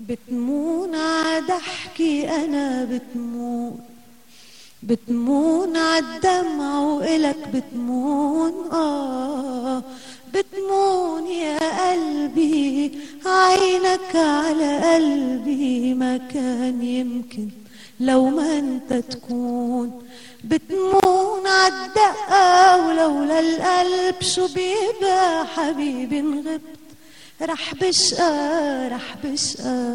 بتمون عضحكي أنا بتمون. بتمون عالدمع وإلك بتمون. آه بتمون يا قلبي عينك على قلبي ما كان يمكن لو ما أنت تكون. بتمون عالدقة ولولا القلب شو بيبقى حبيبي انغبت. رح بشقى رح بشقى.